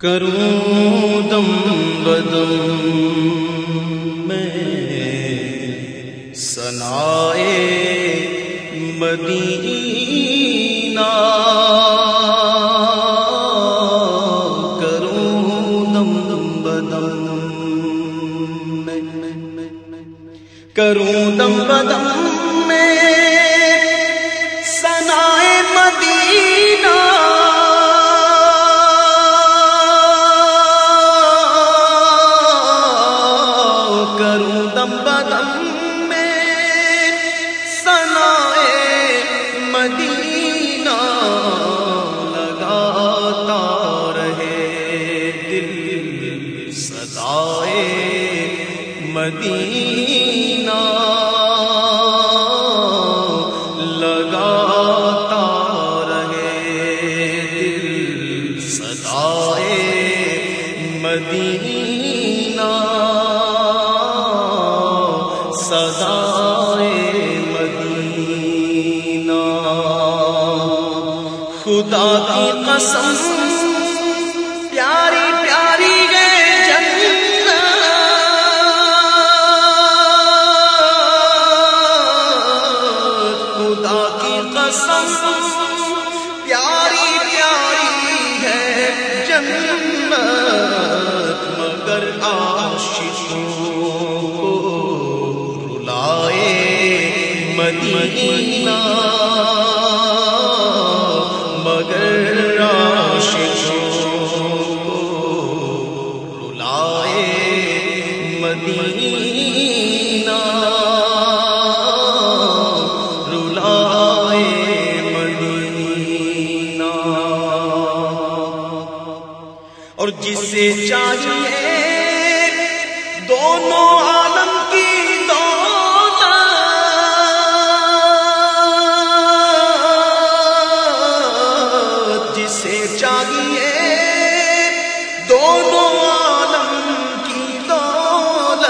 کروں دم بدم میں سنائے مدینہ کروں دم دم بدم میں کروں دم بدم مدینہ لگاتا رہے دل سدائے مدینہ سدائے مدینہ خدا کی قسم پیاری پیاری پیاری پیاری ہے جنت مگر عاشقوں کو رلائے مدینہ۔ اور چاہیے۔ دونوں عالم کی دولت۔ جسے چاہیے۔ دونوں عالم کی دولت۔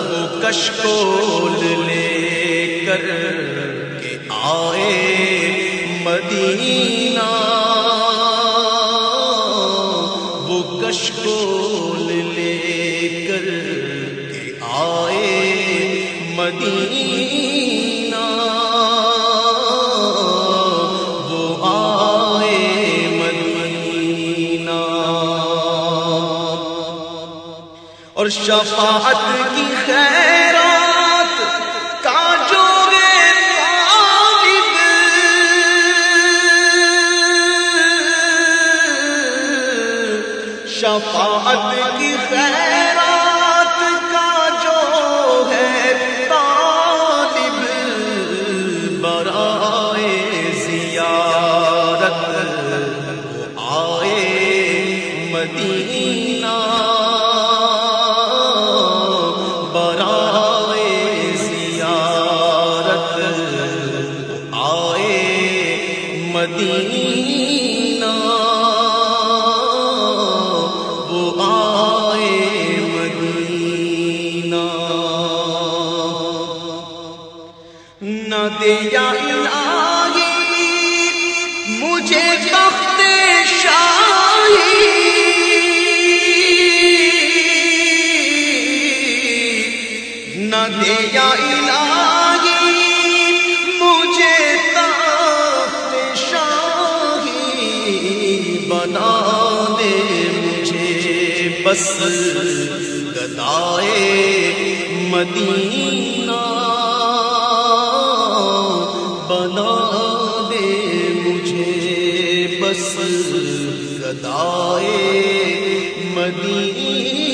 وہ کشکول۔ مدینہ۔ وہ آئے مدینہ۔ اور شفاعت کی خیرات کا جو طالب شفاعت کی خیرات مدینہ برائے زیارت آئے مدینہ وہ آئے مدینہ نہ دیا مجھے بس گدائے مدینہ بنا دے مجھے بس گدائے مدینہ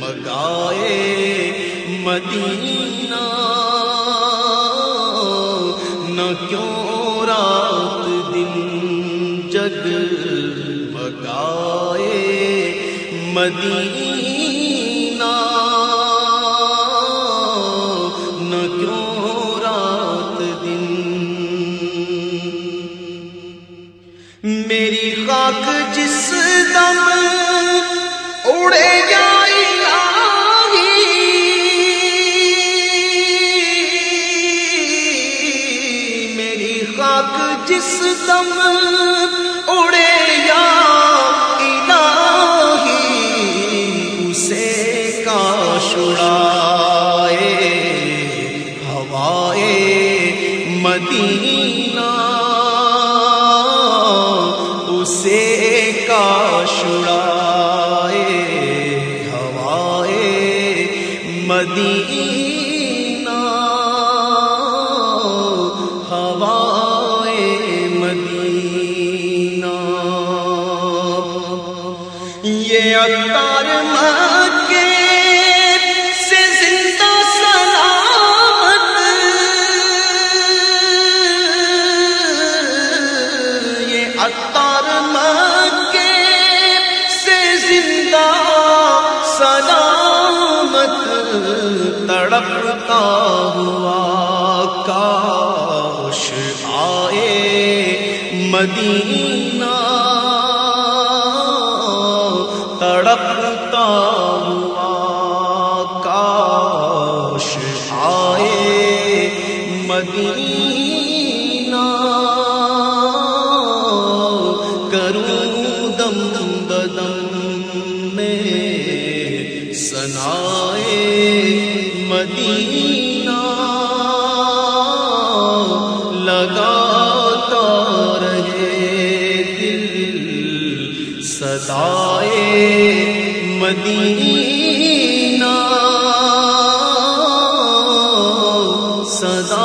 مگائے مدینہ۔ نہ کیوں رات دن جگ مگائے مدینہ۔ مدینہ ہوائے مدینہ۔ یہ اختار میں تڑپتا ہوا کاش آئے مدینہ۔ تڑپتا ہوا کاش آئے مدینہ۔ لگاتا رہے دل ستائے مدینہ سدا